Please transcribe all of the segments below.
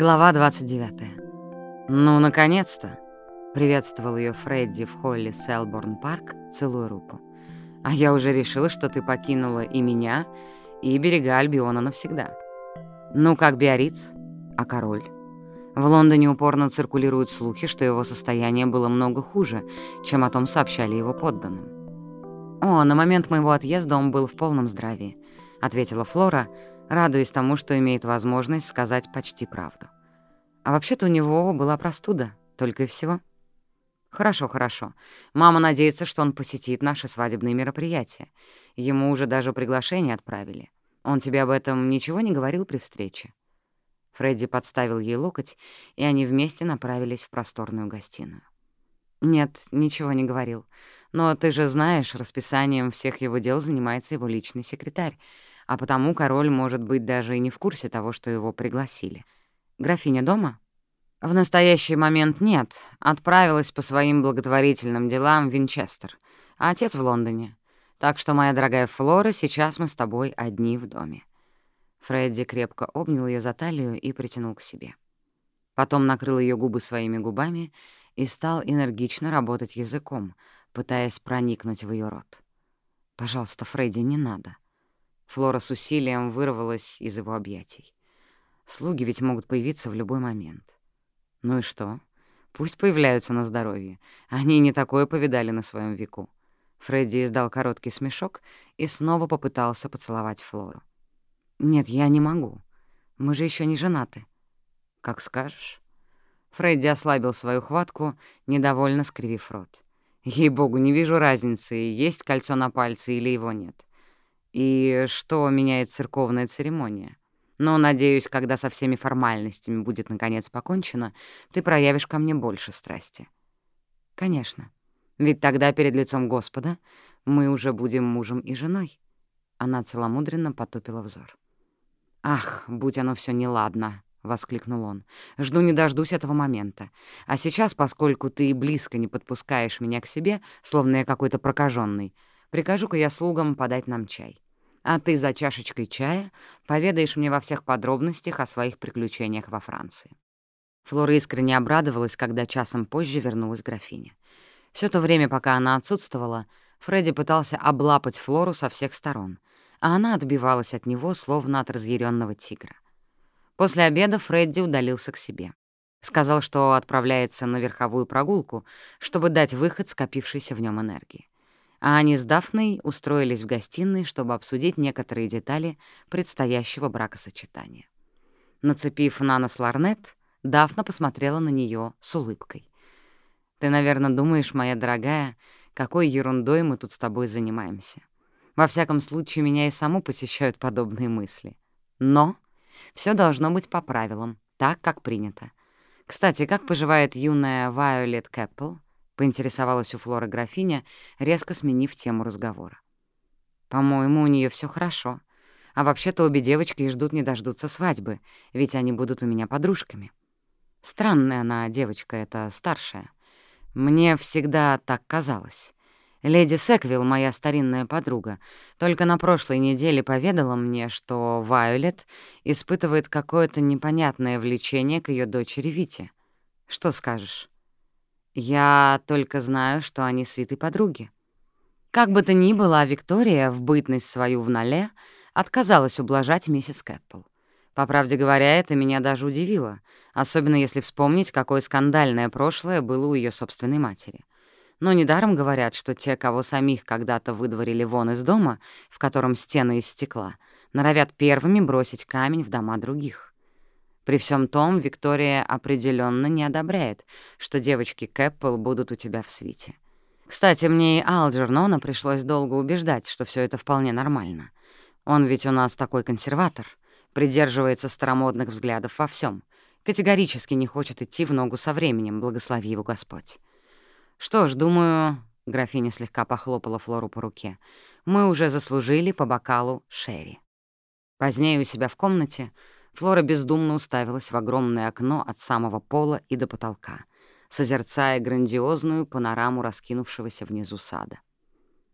Глава 29. «Ну, наконец-то!» — приветствовал ее Фредди в холле Селборн Парк, целуя руку. «А я уже решила, что ты покинула и меня, и берега Альбиона навсегда. Ну, как Биориц? А король?» В Лондоне упорно циркулируют слухи, что его состояние было много хуже, чем о том сообщали его подданным. «О, на момент моего отъезда он был в полном здравии», — ответила Флора, — радуясь тому, что имеет возможность сказать почти правду. А вообще-то у него была простуда, только и всего. Хорошо, хорошо. Мама надеется, что он посетит наши свадебные мероприятия. Ему уже даже приглашение отправили. Он тебе об этом ничего не говорил при встрече? Фредди подставил ей локоть, и они вместе направились в просторную гостиную. «Нет, ничего не говорил. Но ты же знаешь, расписанием всех его дел занимается его личный секретарь а потому король может быть даже и не в курсе того, что его пригласили. Графиня дома? В настоящий момент нет. Отправилась по своим благотворительным делам в Винчестер, а отец в Лондоне. Так что, моя дорогая Флора, сейчас мы с тобой одни в доме. Фредди крепко обнял ее за талию и притянул к себе. Потом накрыл ее губы своими губами и стал энергично работать языком, пытаясь проникнуть в ее рот. «Пожалуйста, Фредди, не надо», Флора с усилием вырвалась из его объятий. Слуги ведь могут появиться в любой момент. Ну и что? Пусть появляются на здоровье. Они не такое повидали на своем веку. Фредди издал короткий смешок и снова попытался поцеловать Флору. «Нет, я не могу. Мы же еще не женаты». «Как скажешь». Фредди ослабил свою хватку, недовольно скривив рот. «Ей-богу, не вижу разницы, есть кольцо на пальце или его нет. И что меняет церковная церемония? Но, надеюсь, когда со всеми формальностями будет наконец покончено, ты проявишь ко мне больше страсти. Конечно. Ведь тогда перед лицом Господа мы уже будем мужем и женой. Она целомудренно потупила взор. «Ах, будь оно все неладно!» — воскликнул он. «Жду не дождусь этого момента. А сейчас, поскольку ты близко не подпускаешь меня к себе, словно я какой-то прокаженный, Прикажу-ка я слугам подать нам чай. А ты за чашечкой чая поведаешь мне во всех подробностях о своих приключениях во Франции». Флора искренне обрадовалась, когда часом позже вернулась графиня. Все то время, пока она отсутствовала, Фредди пытался облапать Флору со всех сторон, а она отбивалась от него, словно от разъяренного тигра. После обеда Фредди удалился к себе. Сказал, что отправляется на верховую прогулку, чтобы дать выход скопившейся в нем энергии а они с Дафной устроились в гостиной, чтобы обсудить некоторые детали предстоящего бракосочетания. Нацепив на нос ларнет, Дафна посмотрела на нее с улыбкой. «Ты, наверное, думаешь, моя дорогая, какой ерундой мы тут с тобой занимаемся. Во всяком случае, меня и саму посещают подобные мысли. Но все должно быть по правилам, так, как принято. Кстати, как поживает юная Вайолет Кэппл?» Поинтересовалась у Флоры графиня, резко сменив тему разговора. «По-моему, у нее все хорошо. А вообще-то обе девочки и ждут не дождутся свадьбы, ведь они будут у меня подружками. Странная она девочка, эта старшая. Мне всегда так казалось. Леди Секвилл, моя старинная подруга, только на прошлой неделе поведала мне, что Вайолет испытывает какое-то непонятное влечение к ее дочери Вите. Что скажешь?» Я только знаю, что они свиты подруги. Как бы то ни было, Виктория в бытность свою в Нале отказалась ублажать миссис Кэппл. По правде говоря, это меня даже удивило, особенно если вспомнить, какое скандальное прошлое было у ее собственной матери. Но недаром говорят, что те, кого самих когда-то выдворили вон из дома, в котором стены из стекла, норовят первыми бросить камень в дома других. При всем том, Виктория определенно не одобряет, что девочки Кэппл будут у тебя в свите. Кстати, мне и Алджернона пришлось долго убеждать, что все это вполне нормально. Он ведь у нас такой консерватор, придерживается старомодных взглядов во всем, категорически не хочет идти в ногу со временем, благослови его Господь. Что ж, думаю, — графиня слегка похлопала Флору по руке, — мы уже заслужили по бокалу Шерри. Позднее у себя в комнате Флора бездумно уставилась в огромное окно от самого пола и до потолка, созерцая грандиозную панораму раскинувшегося внизу сада.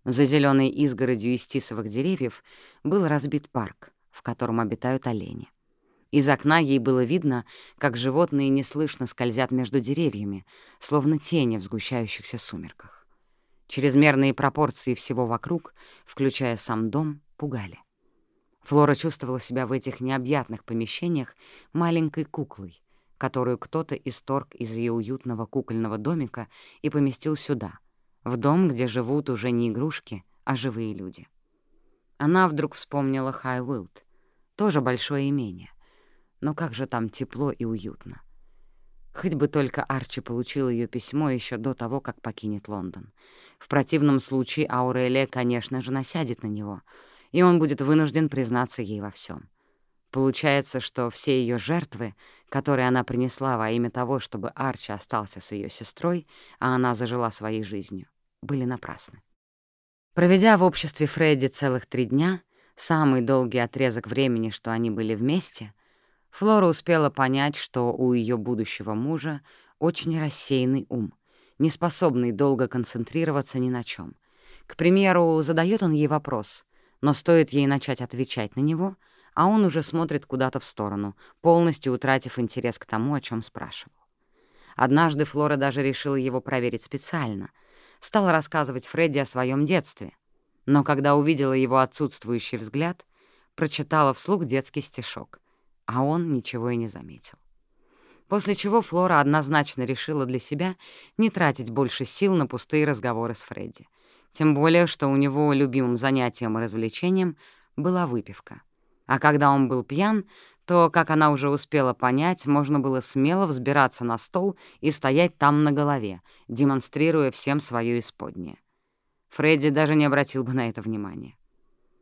За зеленой изгородью из тисовых деревьев был разбит парк, в котором обитают олени. Из окна ей было видно, как животные неслышно скользят между деревьями, словно тени в сгущающихся сумерках. Чрезмерные пропорции всего вокруг, включая сам дом, пугали. Флора чувствовала себя в этих необъятных помещениях маленькой куклой, которую кто-то исторг из ее уютного кукольного домика и поместил сюда, в дом, где живут уже не игрушки, а живые люди. Она вдруг вспомнила Хайвилд, тоже большое имение. Но как же там тепло и уютно. Хоть бы только Арчи получил ее письмо еще до того, как покинет Лондон. В противном случае Аурелия, конечно же, насядет на него, и он будет вынужден признаться ей во всем. Получается, что все ее жертвы, которые она принесла во имя того, чтобы Арчи остался с ее сестрой, а она зажила своей жизнью, были напрасны. Проведя в обществе Фредди целых три дня, самый долгий отрезок времени, что они были вместе — Флора успела понять, что у ее будущего мужа очень рассеянный ум, не способный долго концентрироваться ни на чем. К примеру, задает он ей вопрос, но стоит ей начать отвечать на него, а он уже смотрит куда-то в сторону, полностью утратив интерес к тому, о чем спрашивал. Однажды Флора даже решила его проверить специально, стала рассказывать Фредди о своем детстве, но когда увидела его отсутствующий взгляд, прочитала вслух детский стишок а он ничего и не заметил. После чего Флора однозначно решила для себя не тратить больше сил на пустые разговоры с Фредди. Тем более, что у него любимым занятием и развлечением была выпивка. А когда он был пьян, то, как она уже успела понять, можно было смело взбираться на стол и стоять там на голове, демонстрируя всем свое исподнее. Фредди даже не обратил бы на это внимания.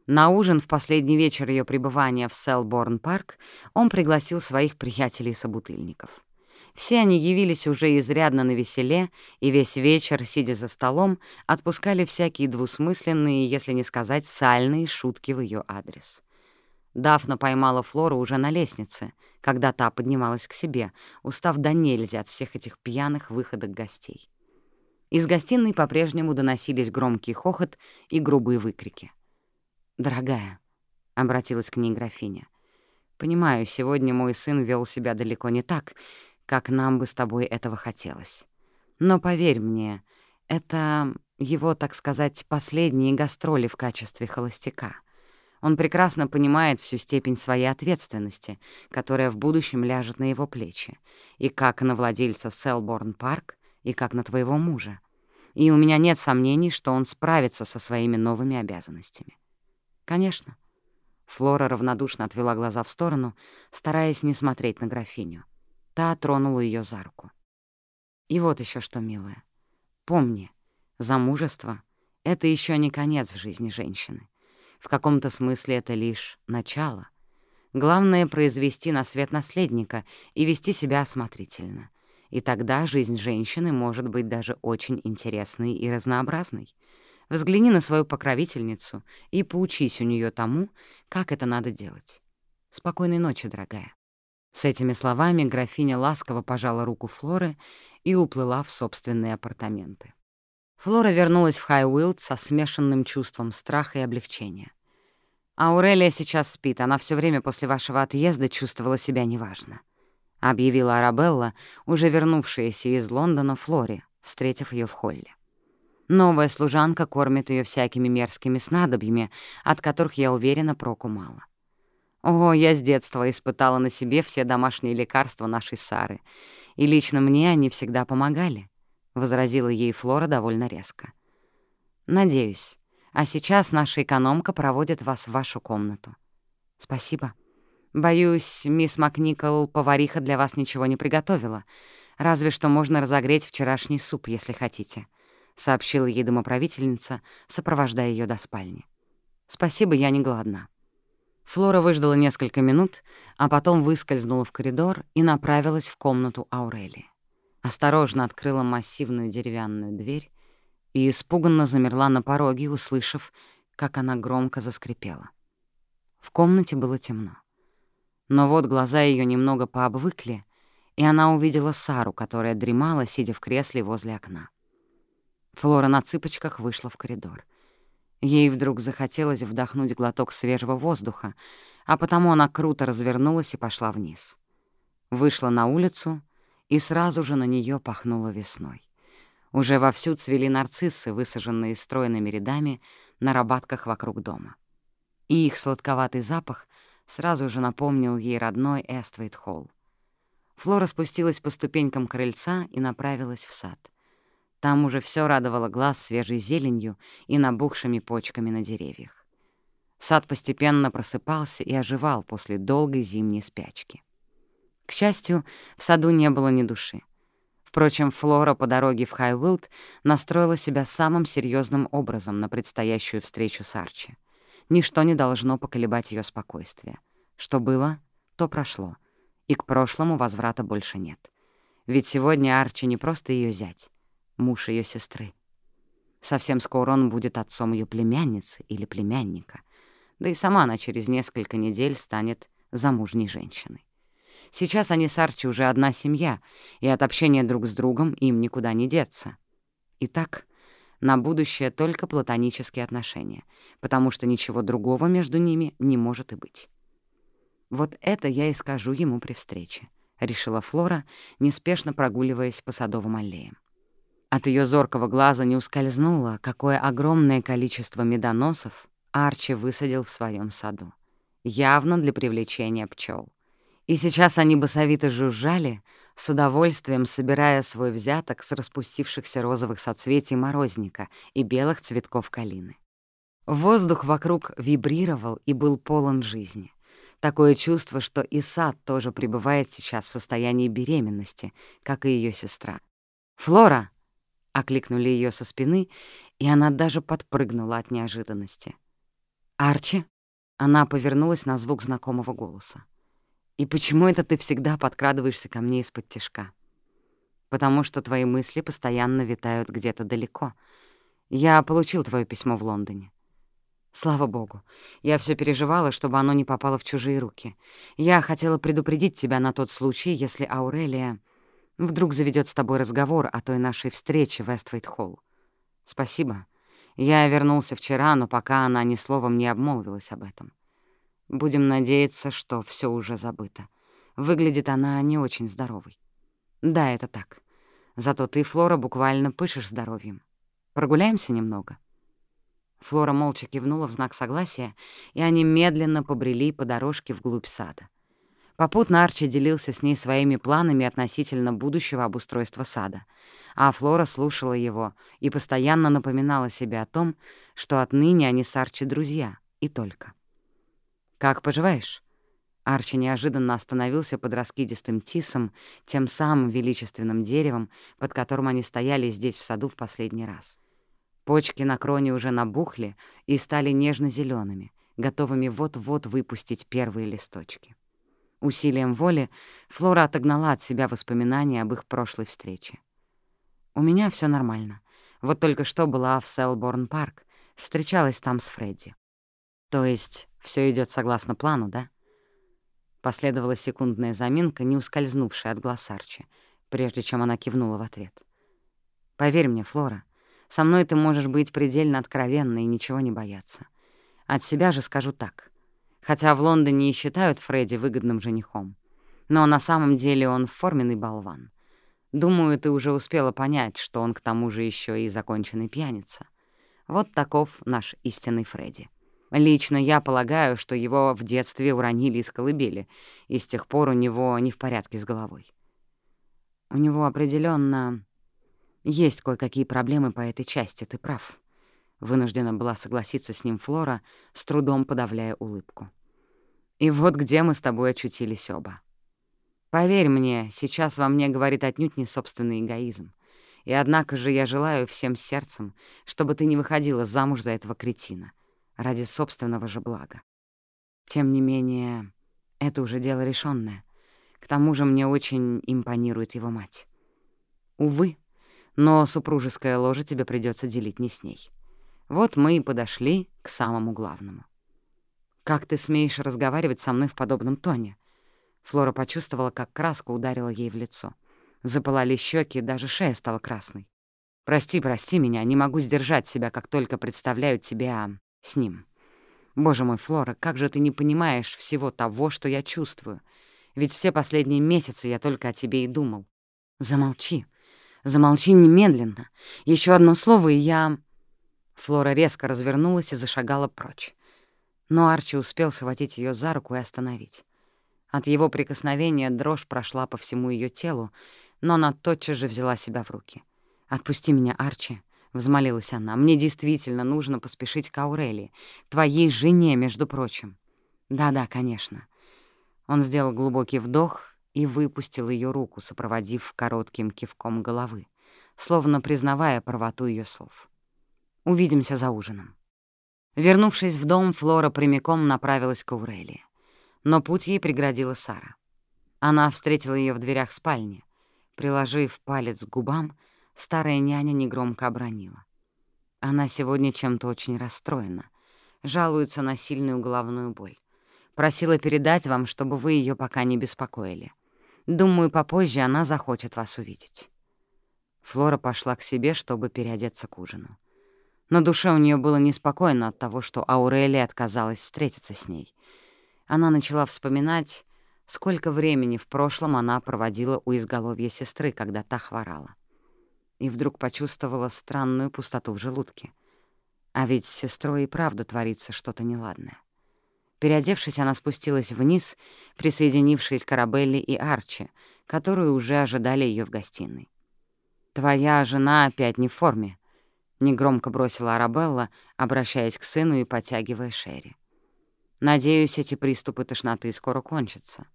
На ужин в последний вечер ее пребывания в Селборн-парк он пригласил своих приятелей-собутыльников. Все они явились уже изрядно на веселе, и весь вечер, сидя за столом, отпускали всякие двусмысленные, если не сказать сальные шутки в ее адрес. Дафна поймала Флору уже на лестнице, когда та поднималась к себе, устав до нельзя от всех этих пьяных выходок гостей. Из гостиной по-прежнему доносились громкий хохот и грубые выкрики — «Дорогая», — обратилась к ней графиня, — «понимаю, сегодня мой сын вел себя далеко не так, как нам бы с тобой этого хотелось. Но поверь мне, это его, так сказать, последние гастроли в качестве холостяка. Он прекрасно понимает всю степень своей ответственности, которая в будущем ляжет на его плечи, и как на владельца Селборн Парк, и как на твоего мужа. И у меня нет сомнений, что он справится со своими новыми обязанностями. «Конечно». Флора равнодушно отвела глаза в сторону, стараясь не смотреть на графиню. Та тронула ее за руку. «И вот еще что, милая. Помни, замужество — это еще не конец в жизни женщины. В каком-то смысле это лишь начало. Главное — произвести на свет наследника и вести себя осмотрительно. И тогда жизнь женщины может быть даже очень интересной и разнообразной. Взгляни на свою покровительницу и поучись у нее тому, как это надо делать. Спокойной ночи, дорогая». С этими словами графиня ласково пожала руку Флоры и уплыла в собственные апартаменты. Флора вернулась в Хайуилд со смешанным чувством страха и облегчения. «Аурелия сейчас спит, она все время после вашего отъезда чувствовала себя неважно», — объявила Арабелла, уже вернувшаяся из Лондона Флоре, встретив ее в холле. Новая служанка кормит ее всякими мерзкими снадобьями, от которых, я уверена, проку мало. О, я с детства испытала на себе все домашние лекарства нашей Сары, и лично мне они всегда помогали, — возразила ей Флора довольно резко. «Надеюсь. А сейчас наша экономка проводит вас в вашу комнату». «Спасибо. Боюсь, мисс Макникол, повариха для вас ничего не приготовила. Разве что можно разогреть вчерашний суп, если хотите». — сообщила ей домоправительница, сопровождая ее до спальни. «Спасибо, я не голодна». Флора выждала несколько минут, а потом выскользнула в коридор и направилась в комнату Аурелии. Осторожно открыла массивную деревянную дверь и испуганно замерла на пороге, услышав, как она громко заскрипела. В комнате было темно. Но вот глаза ее немного пообвыкли, и она увидела Сару, которая дремала, сидя в кресле возле окна. Флора на цыпочках вышла в коридор. Ей вдруг захотелось вдохнуть глоток свежего воздуха, а потому она круто развернулась и пошла вниз. Вышла на улицу, и сразу же на нее пахнуло весной. Уже вовсю цвели нарциссы, высаженные стройными рядами на рабатках вокруг дома. И их сладковатый запах сразу же напомнил ей родной Эствейт-холл. Флора спустилась по ступенькам крыльца и направилась в сад. Там уже все радовало глаз свежей зеленью и набухшими почками на деревьях. Сад постепенно просыпался и оживал после долгой зимней спячки. К счастью, в саду не было ни души. Впрочем, Флора по дороге в Хайвилд настроила себя самым серьезным образом на предстоящую встречу с Арчи. Ничто не должно поколебать ее спокойствие. Что было, то прошло, и к прошлому возврата больше нет. Ведь сегодня Арчи не просто ее зять, муж ее сестры. Совсем скоро он будет отцом ее племянницы или племянника, да и сама она через несколько недель станет замужней женщиной. Сейчас они с Арчи уже одна семья, и от общения друг с другом им никуда не деться. Итак, на будущее только платонические отношения, потому что ничего другого между ними не может и быть. Вот это я и скажу ему при встрече, — решила Флора, неспешно прогуливаясь по садовым аллеям. От ее зоркого глаза не ускользнуло, какое огромное количество медоносов Арчи высадил в своем саду. Явно для привлечения пчел. И сейчас они басовито жужжали, с удовольствием собирая свой взяток с распустившихся розовых соцветий морозника и белых цветков калины. Воздух вокруг вибрировал и был полон жизни. Такое чувство, что и сад тоже пребывает сейчас в состоянии беременности, как и ее сестра. «Флора!» — окликнули ее со спины, и она даже подпрыгнула от неожиданности. «Арчи?» — она повернулась на звук знакомого голоса. И почему это ты всегда подкрадываешься ко мне из-под тишка? Потому что твои мысли постоянно витают где-то далеко. Я получил твое письмо в Лондоне. Слава богу. Я все переживала, чтобы оно не попало в чужие руки. Я хотела предупредить тебя на тот случай, если Аурелия вдруг заведет с тобой разговор о той нашей встрече в Эствейт-Холл. Спасибо. Я вернулся вчера, но пока она ни словом не обмолвилась об этом. Будем надеяться, что все уже забыто. Выглядит она не очень здоровой. Да, это так. Зато ты, Флора, буквально пышешь здоровьем. Прогуляемся немного?» Флора молча кивнула в знак согласия, и они медленно побрели по дорожке вглубь сада. Попутно Арчи делился с ней своими планами относительно будущего обустройства сада, а Флора слушала его и постоянно напоминала себе о том, что отныне они с Арчи друзья, и только. «Как поживаешь?» Арчи неожиданно остановился под раскидистым тисом, тем самым величественным деревом, под которым они стояли здесь в саду в последний раз. Почки на кроне уже набухли и стали нежно зелеными готовыми вот-вот выпустить первые листочки. Усилием воли Флора отогнала от себя воспоминания об их прошлой встрече. «У меня все нормально. Вот только что была в Селборн-парк, встречалась там с Фредди. То есть все идет согласно плану, да?» Последовала секундная заминка, не ускользнувшая от глаз Арчи, прежде чем она кивнула в ответ. «Поверь мне, Флора, со мной ты можешь быть предельно откровенна и ничего не бояться. От себя же скажу так. Хотя в Лондоне и считают Фредди выгодным женихом, но на самом деле он форменный болван. Думаю, ты уже успела понять, что он к тому же еще и законченный пьяница. Вот таков наш истинный Фредди. Лично я полагаю, что его в детстве уронили из колыбели, и с тех пор у него не в порядке с головой. У него определенно есть кое-какие проблемы по этой части, ты прав. Вынуждена была согласиться с ним Флора, с трудом подавляя улыбку. И вот где мы с тобой очутились оба. Поверь мне, сейчас во мне говорит отнюдь не собственный эгоизм. И однако же я желаю всем сердцем, чтобы ты не выходила замуж за этого кретина — ради собственного же блага. Тем не менее, это уже дело решенное. К тому же мне очень импонирует его мать. Увы, но супружеское ложе тебе придется делить не с ней. Вот мы и подошли к самому главному. «Как ты смеешь разговаривать со мной в подобном тоне?» Флора почувствовала, как краска ударила ей в лицо. Запылали щеки, даже шея стала красной. «Прости, прости меня, не могу сдержать себя, как только представляю тебя с ним. Боже мой, Флора, как же ты не понимаешь всего того, что я чувствую? Ведь все последние месяцы я только о тебе и думал. Замолчи. Замолчи немедленно. Еще одно слово, и я...» Флора резко развернулась и зашагала прочь. Но Арчи успел схватить ее за руку и остановить. От его прикосновения дрожь прошла по всему ее телу, но она тотчас же взяла себя в руки. «Отпусти меня, Арчи», — взмолилась она. «Мне действительно нужно поспешить к Аурелии, твоей жене, между прочим». «Да-да, конечно». Он сделал глубокий вдох и выпустил ее руку, сопроводив коротким кивком головы, словно признавая правоту ее слов. «Увидимся за ужином». Вернувшись в дом, Флора прямиком направилась к Аурелии но путь ей преградила Сара. Она встретила ее в дверях спальни. Приложив палец к губам, старая няня негромко обронила. Она сегодня чем-то очень расстроена, жалуется на сильную головную боль. Просила передать вам, чтобы вы ее пока не беспокоили. Думаю, попозже она захочет вас увидеть. Флора пошла к себе, чтобы переодеться к ужину. На душе у нее было неспокойно от того, что Аурелия отказалась встретиться с ней. Она начала вспоминать, сколько времени в прошлом она проводила у изголовья сестры, когда та хворала. И вдруг почувствовала странную пустоту в желудке. А ведь с сестрой и правда творится что-то неладное. Переодевшись, она спустилась вниз, присоединившись к Арабелле и Арчи, которые уже ожидали ее в гостиной. «Твоя жена опять не в форме», — негромко бросила Арабелла, обращаясь к сыну и потягивая Шерри. Надеюсь, эти приступы тошноты скоро кончатся.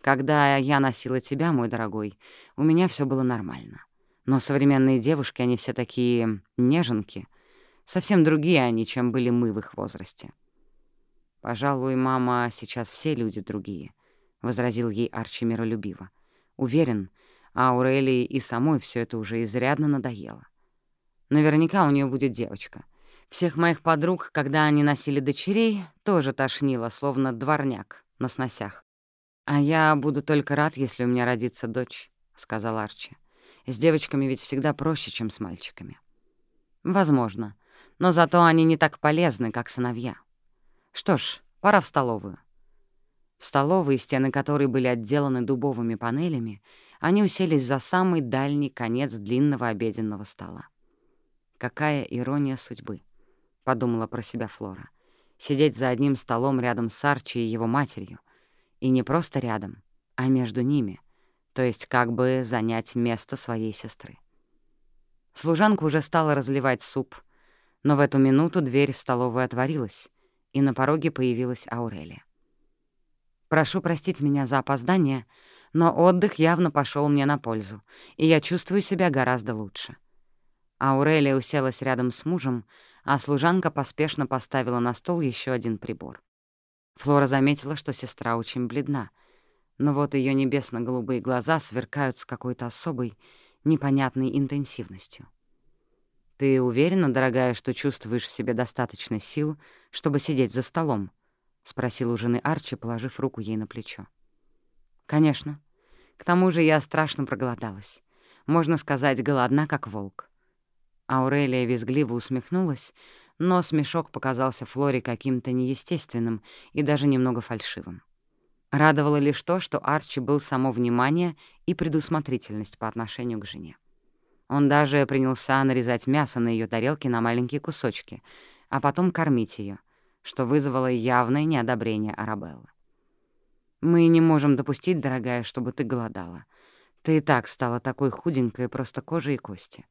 Когда я носила тебя, мой дорогой, у меня все было нормально. Но современные девушки, они все такие неженки. Совсем другие они, чем были мы в их возрасте. «Пожалуй, мама, сейчас все люди другие», — возразил ей Арчи миролюбиво. «Уверен, Аурелии и самой все это уже изрядно надоело. Наверняка у нее будет девочка. Всех моих подруг, когда они носили дочерей, тоже тошнило, словно дворняк на сносях. «А я буду только рад, если у меня родится дочь», — сказал Арчи. «С девочками ведь всегда проще, чем с мальчиками». «Возможно, но зато они не так полезны, как сыновья. Что ж, пора в столовую». В столовой, стены которой были отделаны дубовыми панелями, они уселись за самый дальний конец длинного обеденного стола. Какая ирония судьбы! — подумала про себя Флора. Сидеть за одним столом рядом с Арчи и его матерью. И не просто рядом, а между ними, то есть как бы занять место своей сестры. Служанка уже стала разливать суп, но в эту минуту дверь в столовую отворилась, и на пороге появилась Аурелия. «Прошу простить меня за опоздание, но отдых явно пошел мне на пользу, и я чувствую себя гораздо лучше». Аурелия уселась рядом с мужем, а служанка поспешно поставила на стол еще один прибор. Флора заметила, что сестра очень бледна, но вот ее небесно-голубые глаза сверкают с какой-то особой, непонятной интенсивностью. «Ты уверена, дорогая, что чувствуешь в себе достаточно сил, чтобы сидеть за столом?» — спросил у жены Арчи, положив руку ей на плечо. «Конечно. К тому же я страшно проголодалась. Можно сказать, голодна, как волк. Аурелия визгливо усмехнулась, но смешок показался Флоре каким-то неестественным и даже немного фальшивым. Радовало лишь то, что Арчи был само внимание и предусмотрительность по отношению к жене. Он даже принялся нарезать мясо на ее тарелке на маленькие кусочки, а потом кормить ее, что вызвало явное неодобрение Арабеллы. «Мы не можем допустить, дорогая, чтобы ты голодала. Ты и так стала такой худенькой, просто кожа и кости».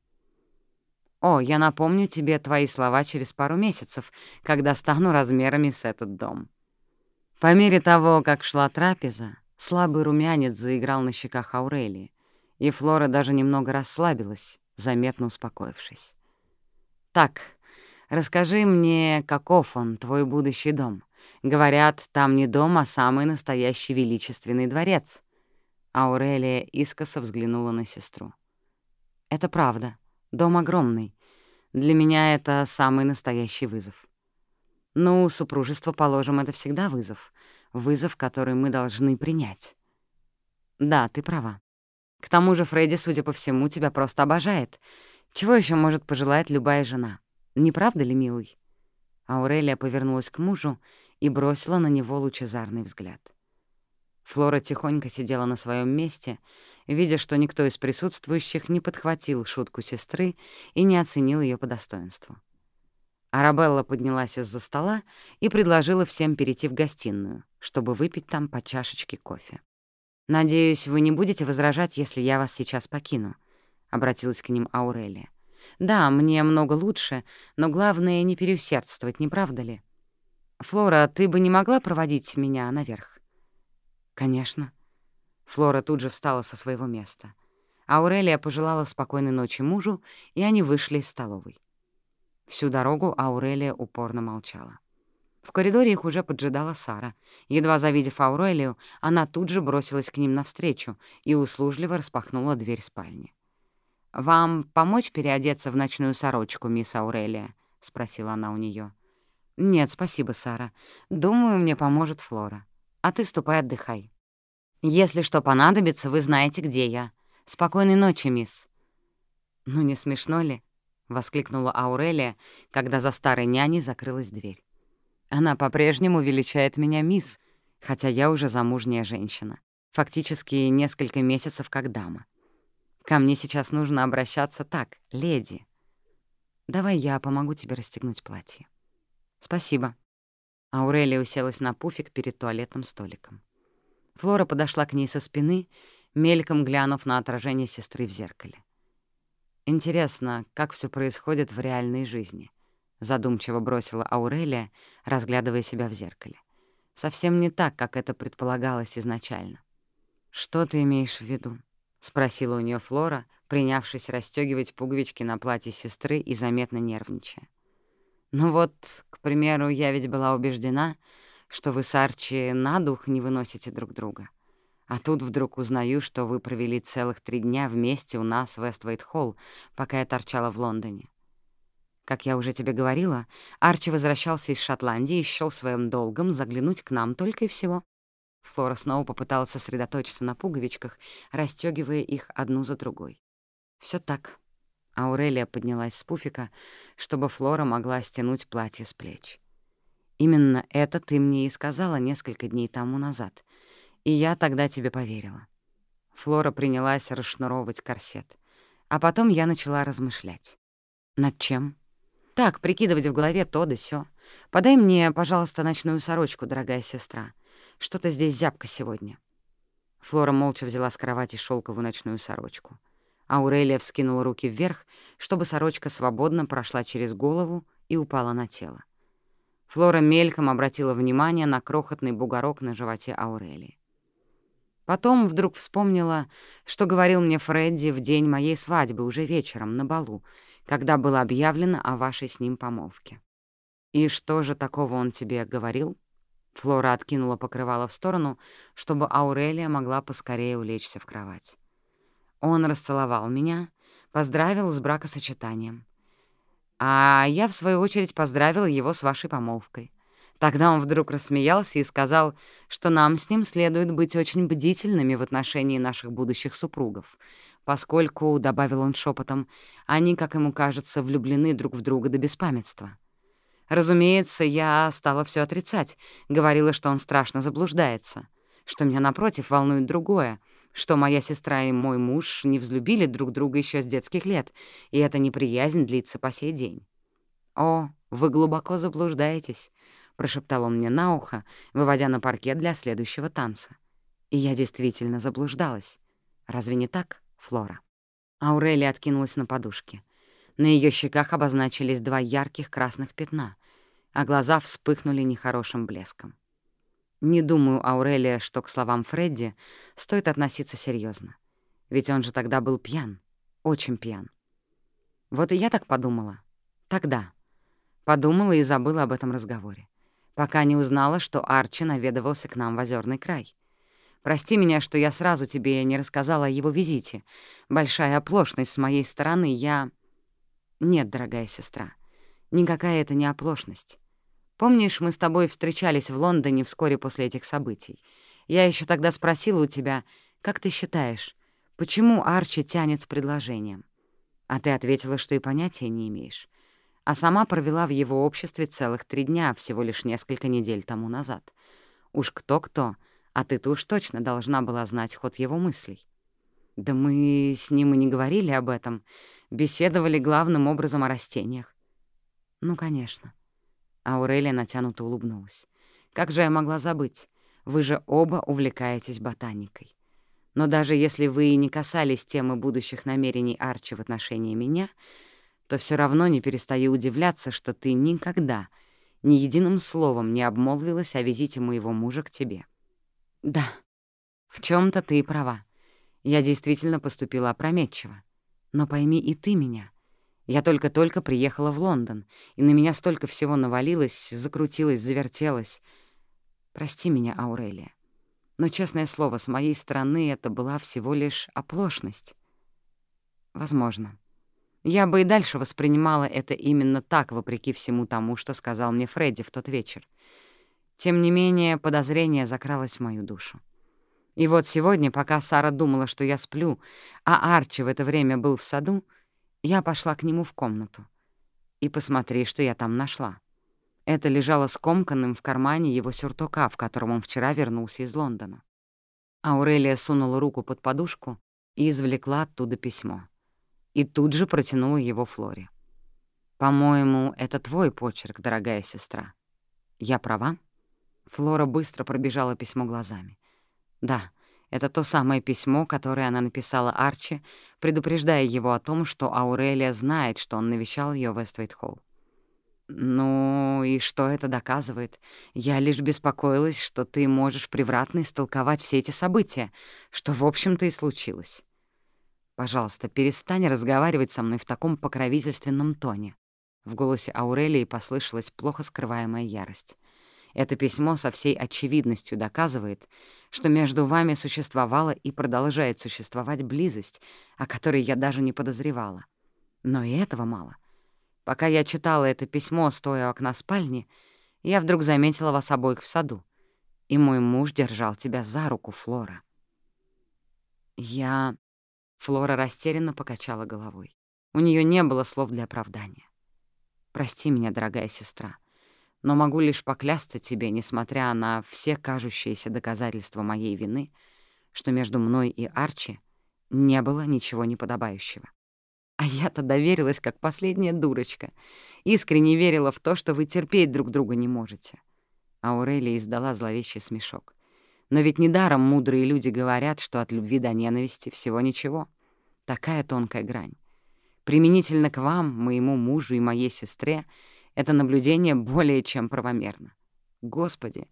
«О, я напомню тебе твои слова через пару месяцев, когда стану размерами с этот дом». По мере того, как шла трапеза, слабый румянец заиграл на щеках Аурелии, и Флора даже немного расслабилась, заметно успокоившись. «Так, расскажи мне, каков он, твой будущий дом. Говорят, там не дом, а самый настоящий величественный дворец». Аурелия искоса взглянула на сестру. «Это правда», Дом огромный. Для меня это самый настоящий вызов. Ну, супружество, положим, это всегда вызов. Вызов, который мы должны принять. Да, ты права. К тому же Фредди, судя по всему, тебя просто обожает. Чего еще может пожелать любая жена? Не правда ли, милый? Аурелия повернулась к мужу и бросила на него лучезарный взгляд. Флора тихонько сидела на своем месте, видя, что никто из присутствующих не подхватил шутку сестры и не оценил ее по достоинству. Арабелла поднялась из-за стола и предложила всем перейти в гостиную, чтобы выпить там по чашечке кофе. «Надеюсь, вы не будете возражать, если я вас сейчас покину», — обратилась к ним Аурелия. «Да, мне много лучше, но главное — не переусердствовать, не правда ли? Флора, ты бы не могла проводить меня наверх?» «Конечно». Флора тут же встала со своего места. Аурелия пожелала спокойной ночи мужу, и они вышли из столовой. Всю дорогу Аурелия упорно молчала. В коридоре их уже поджидала Сара. Едва завидев Аурелию, она тут же бросилась к ним навстречу и услужливо распахнула дверь спальни. «Вам помочь переодеться в ночную сорочку, мисс Аурелия?» — спросила она у нее. «Нет, спасибо, Сара. Думаю, мне поможет Флора. А ты ступай отдыхай. Если что понадобится, вы знаете, где я. Спокойной ночи, мисс». «Ну, не смешно ли?» — воскликнула Аурелия, когда за старой няней закрылась дверь. «Она по-прежнему величает меня мисс, хотя я уже замужняя женщина, фактически несколько месяцев как дама. Ко мне сейчас нужно обращаться так, леди. Давай я помогу тебе расстегнуть платье». «Спасибо». Аурелия уселась на пуфик перед туалетным столиком. Флора подошла к ней со спины, мельком глянув на отражение сестры в зеркале. Интересно, как все происходит в реальной жизни. Задумчиво бросила Аурелия, разглядывая себя в зеркале. Совсем не так, как это предполагалось изначально. «Что ты имеешь в виду?» — спросила у нее Флора, принявшись расстегивать пуговички на платье сестры и заметно нервничая. «Ну вот, к примеру, я ведь была убеждена, что вы с Арчи на дух не выносите друг друга. А тут вдруг узнаю, что вы провели целых три дня вместе у нас в Вествейт-Холл, пока я торчала в Лондоне. Как я уже тебе говорила, Арчи возвращался из Шотландии и счёл своим долгом заглянуть к нам только и всего. Флора снова попыталась сосредоточиться на пуговичках, расстёгивая их одну за другой. Всё так. Аурелия поднялась с пуфика, чтобы Флора могла стянуть платье с плеч. «Именно это ты мне и сказала несколько дней тому назад, и я тогда тебе поверила. Флора принялась расшнуровывать корсет. А потом я начала размышлять. Над чем? Так, прикидывать в голове то да сё. Подай мне, пожалуйста, ночную сорочку, дорогая сестра. Что-то здесь зябко сегодня. Флора молча взяла с кровати шелковую ночную сорочку. Аурелия вскинула руки вверх, чтобы сорочка свободно прошла через голову и упала на тело. Флора мельком обратила внимание на крохотный бугорок на животе Аурелии. Потом вдруг вспомнила, что говорил мне Фредди в день моей свадьбы, уже вечером, на балу, когда было объявлено о вашей с ним помолвке. «И что же такого он тебе говорил?» Флора откинула покрывало в сторону, чтобы Аурелия могла поскорее улечься в кровать. Он расцеловал меня, поздравил с бракосочетанием. А я, в свою очередь, поздравила его с вашей помолвкой. Тогда он вдруг рассмеялся и сказал, что нам с ним следует быть очень бдительными в отношении наших будущих супругов, поскольку, — добавил он шепотом, — они, как ему кажется, влюблены друг в друга до беспамятства. Разумеется, я стала все отрицать, говорила, что он страшно заблуждается, что меня, напротив, волнует другое, что моя сестра и мой муж не взлюбили друг друга еще с детских лет, и эта неприязнь длится по сей день. «О, вы глубоко заблуждаетесь», прошептал он мне на ухо, выводя на паркет для следующего танца. И я действительно заблуждалась. Разве не так, Флора? Аурелия откинулась на подушке. На ее щеках обозначились два ярких красных пятна, а глаза вспыхнули нехорошим блеском. Не думаю, Аурелия, что к словам Фредди стоит относиться серьезно, Ведь он же тогда был пьян, очень пьян. Вот и я так подумала. Тогда. Подумала и забыла об этом разговоре пока не узнала, что Арчи наведывался к нам в Озерный край. Прости меня, что я сразу тебе не рассказала о его визите. Большая оплошность с моей стороны, я... Нет, дорогая сестра, никакая это не оплошность. Помнишь, мы с тобой встречались в Лондоне вскоре после этих событий? Я еще тогда спросила у тебя, как ты считаешь, почему Арчи тянет с предложением? А ты ответила, что и понятия не имеешь. а сама провела в его обществе целых три дня, всего лишь несколько недель тому назад. Уж кто-кто, а ты-то уж точно должна была знать ход его мыслей. Да мы с ним и не говорили об этом, беседовали главным образом о растениях. Ну, конечно. Аурелия натянуто улыбнулась. Как же я могла забыть? Вы же оба увлекаетесь ботаникой. Но даже если вы и не касались темы будущих намерений Арчи в отношении меня — то все равно не перестаю удивляться, что ты никогда, ни единым словом не обмолвилась о визите моего мужа к тебе. Да, в чем то ты права. Я действительно поступила опрометчиво. Но пойми и ты меня. Я только-только приехала в Лондон, и на меня столько всего навалилось, закрутилось, завертелось. Прости меня, Аурелия. Но, честное слово, с моей стороны это была всего лишь оплошность. Возможно. Я бы и дальше воспринимала это именно так, вопреки всему тому, что сказал мне Фредди в тот вечер. Тем не менее, подозрение закралось в мою душу. И вот сегодня, пока Сара думала, что я сплю, а Арчи в это время был в саду, я пошла к нему в комнату. И посмотри, что я там нашла. Это лежало скомканным в кармане его сюртука, в котором он вчера вернулся из Лондона. Аурелия сунула руку под подушку и извлекла оттуда письмо и тут же протянула его Флоре. «По-моему, это твой почерк, дорогая сестра. Я права?» Флора быстро пробежала письмо глазами. «Да, это то самое письмо, которое она написала Арчи, предупреждая его о том, что Аурелия знает, что он навещал ее в Эствейт-Холл. «Ну и что это доказывает? Я лишь беспокоилась, что ты можешь превратно истолковать все эти события, что, в общем-то, и случилось. Пожалуйста, перестань разговаривать со мной в таком покровительственном тоне». В голосе Аурелии послышалась плохо скрываемая ярость. Это письмо со всей очевидностью доказывает, что между вами существовала и продолжает существовать близость, о которой я даже не подозревала. Но и этого мало. Пока я читала это письмо, стоя у окна спальни, я вдруг заметила вас обоих в саду, и мой муж держал тебя за руку, Флора. Я Флора растерянно покачала головой. У нее не было слов для оправдания. «Прости меня, дорогая сестра, но могу лишь поклясться тебе, несмотря на все кажущиеся доказательства моей вины, что между мной и Арчи не было ничего неподобающего. А я-то доверилась, как последняя дурочка, искренне верила в то, что вы терпеть друг друга не можете». Аурелия издала зловещий смешок. Но ведь недаром мудрые люди говорят, что от любви до ненависти всего ничего. Такая тонкая грань. Применительно к вам, моему мужу и моей сестре, это наблюдение более чем правомерно. Господи,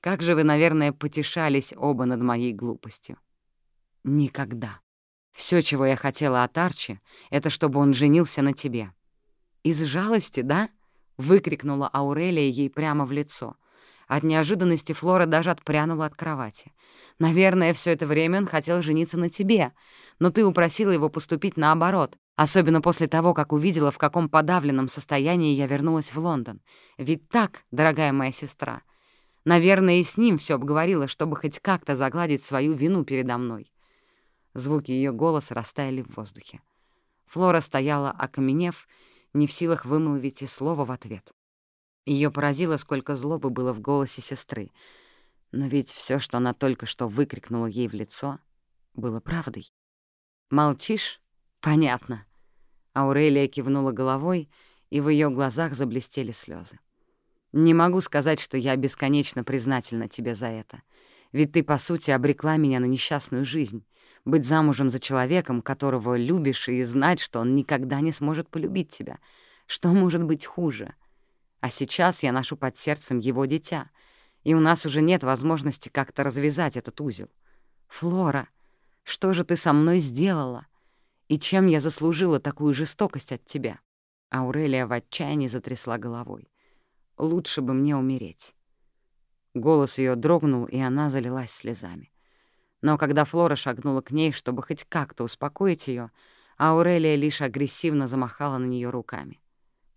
как же вы, наверное, потешались оба над моей глупостью. Никогда. Все, чего я хотела от Арчи, это чтобы он женился на тебе. Из жалости, да? — выкрикнула Аурелия ей прямо в лицо — от неожиданности Флора даже отпрянула от кровати. «Наверное, все это время он хотел жениться на тебе, но ты упросила его поступить наоборот, особенно после того, как увидела, в каком подавленном состоянии я вернулась в Лондон. Ведь так, дорогая моя сестра. Наверное, и с ним все обговорила, чтобы хоть как-то загладить свою вину передо мной». Звуки ее голоса растаяли в воздухе. Флора стояла, окаменев, не в силах вымолвить и слова в ответ. Ее поразило, сколько злобы было в голосе сестры. Но ведь все, что она только что выкрикнула ей в лицо, было правдой. «Молчишь? Понятно». Аурелия кивнула головой, и в ее глазах заблестели слезы. «Не могу сказать, что я бесконечно признательна тебе за это. Ведь ты, по сути, обрекла меня на несчастную жизнь. Быть замужем за человеком, которого любишь, и знать, что он никогда не сможет полюбить тебя. Что может быть хуже?» А сейчас я ношу под сердцем его дитя, и у нас уже нет возможности как-то развязать этот узел. Флора, что же ты со мной сделала? И чем я заслужила такую жестокость от тебя?» Аурелия в отчаянии затрясла головой. «Лучше бы мне умереть». Голос ее дрогнул, и она залилась слезами. Но когда Флора шагнула к ней, чтобы хоть как-то успокоить ее, Аурелия лишь агрессивно замахала на нее руками.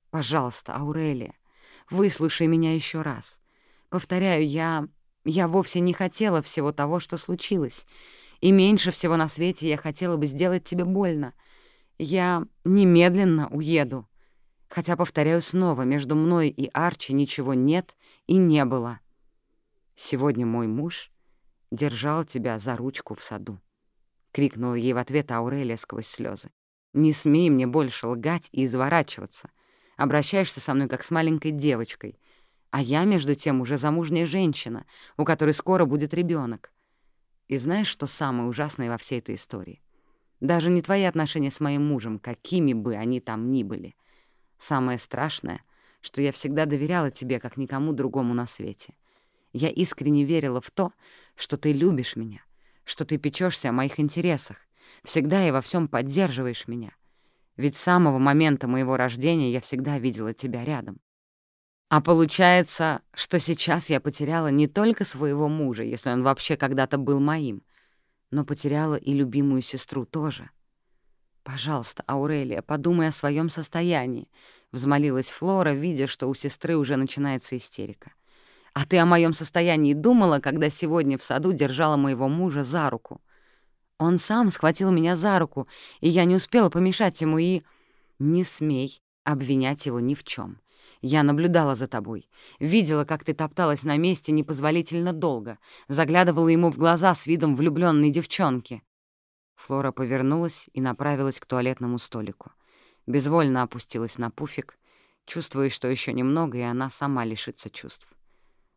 «Пожалуйста, Аурелия, Выслушай меня еще раз. Повторяю, я... я вовсе не хотела всего того, что случилось. И меньше всего на свете я хотела бы сделать тебе больно. Я немедленно уеду. Хотя, повторяю снова, между мной и Арчи ничего нет и не было. Сегодня мой муж держал тебя за ручку в саду. — крикнула ей в ответ Аурелия сквозь слезы. «Не смей мне больше лгать и изворачиваться. Обращаешься со мной как с маленькой девочкой. А я, между тем, уже замужняя женщина, у которой скоро будет ребенок. И знаешь, что самое ужасное во всей этой истории? Даже не твои отношения с моим мужем, какими бы они там ни были. Самое страшное, что я всегда доверяла тебе, как никому другому на свете. Я искренне верила в то, что ты любишь меня, что ты печешься о моих интересах, всегда и во всем поддерживаешь меня. Ведь с самого момента моего рождения я всегда видела тебя рядом. А получается, что сейчас я потеряла не только своего мужа, если он вообще когда-то был моим, но потеряла и любимую сестру тоже. «Пожалуйста, Аурелия, подумай о своем состоянии», — взмолилась Флора, видя, что у сестры уже начинается истерика. А ты о моем состоянии думала, когда сегодня в саду держала моего мужа за руку? Он сам схватил меня за руку, и я не успела помешать ему, и... Не смей обвинять его ни в чем. Я наблюдала за тобой, видела, как ты топталась на месте непозволительно долго, заглядывала ему в глаза с видом влюбленной девчонки. Флора повернулась и направилась к туалетному столику. Безвольно опустилась на пуфик, чувствуя, что еще немного, и она сама лишится чувств.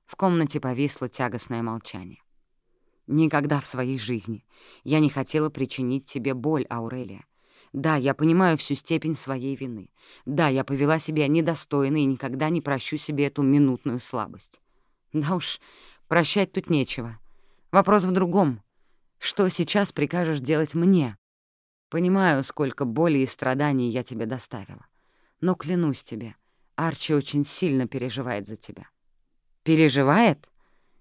В комнате повисло тягостное молчание. «Никогда в своей жизни я не хотела причинить тебе боль, Аурелия. Да, я понимаю всю степень своей вины. Да, я повела себя недостойно и никогда не прощу себе эту минутную слабость. Да уж, прощать тут нечего. Вопрос в другом. Что сейчас прикажешь делать мне? Понимаю, сколько боли и страданий я тебе доставила. Но клянусь тебе, Арчи очень сильно переживает за тебя. Переживает?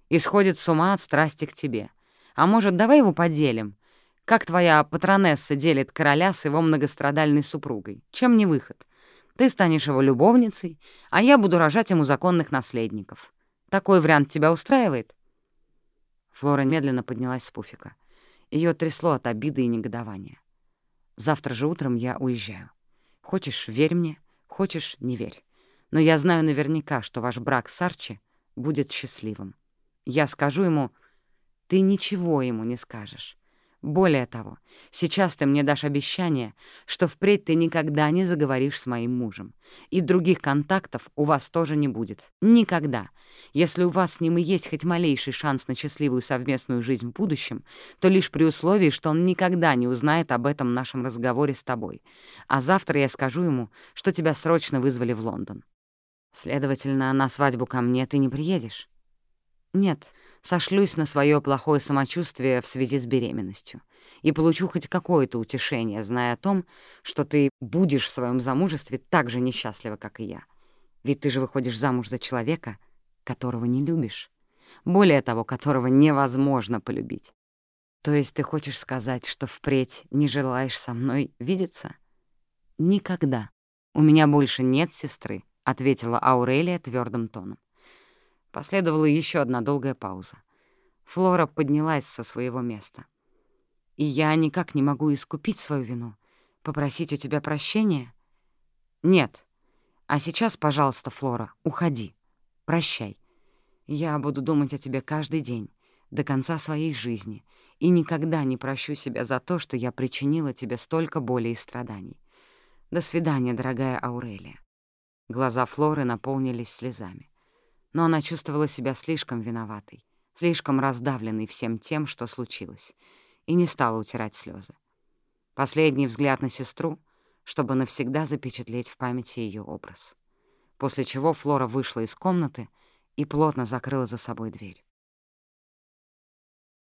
Исходит с ума от страсти к тебе. А может, давай его поделим? Как твоя патронесса делит короля с его многострадальной супругой? Чем не выход? Ты станешь его любовницей, а я буду рожать ему законных наследников. Такой вариант тебя устраивает?» Флора медленно поднялась с пуфика. Ее трясло от обиды и негодования. «Завтра же утром я уезжаю. Хочешь — верь мне, хочешь — не верь. Но я знаю наверняка, что ваш брак с Арчи будет счастливым. Я скажу ему, ты ничего ему не скажешь. Более того, сейчас ты мне дашь обещание, что впредь ты никогда не заговоришь с моим мужем. И других контактов у вас тоже не будет. Никогда. Если у вас с ним и есть хоть малейший шанс на счастливую совместную жизнь в будущем, то лишь при условии, что он никогда не узнает об этом нашем разговоре с тобой. А завтра я скажу ему, что тебя срочно вызвали в Лондон. Следовательно, на свадьбу ко мне ты не приедешь? Нет, сошлюсь на свое плохое самочувствие в связи с беременностью и получу хоть какое-то утешение, зная о том, что ты будешь в своем замужестве так же несчастлива, как и я. Ведь ты же выходишь замуж за человека, которого не любишь. Более того, которого невозможно полюбить. То есть ты хочешь сказать, что впредь не желаешь со мной видеться? Никогда. У меня больше нет сестры, — ответила Аурелия твердым тоном. Последовала еще одна долгая пауза. Флора поднялась со своего места. «И я никак не могу искупить свою вину, попросить у тебя прощения?» «Нет. А сейчас, пожалуйста, Флора, уходи. Прощай. Я буду думать о тебе каждый день, до конца своей жизни, и никогда не прощу себя за то, что я причинила тебе столько боли и страданий. До свидания, дорогая Аурелия». Глаза Флоры наполнились слезами. Но она чувствовала себя слишком виноватой, слишком раздавленной всем тем, что случилось, и не стала утирать слезы. Последний взгляд на сестру, чтобы навсегда запечатлеть в памяти ее образ. После чего Флора вышла из комнаты и плотно закрыла за собой дверь.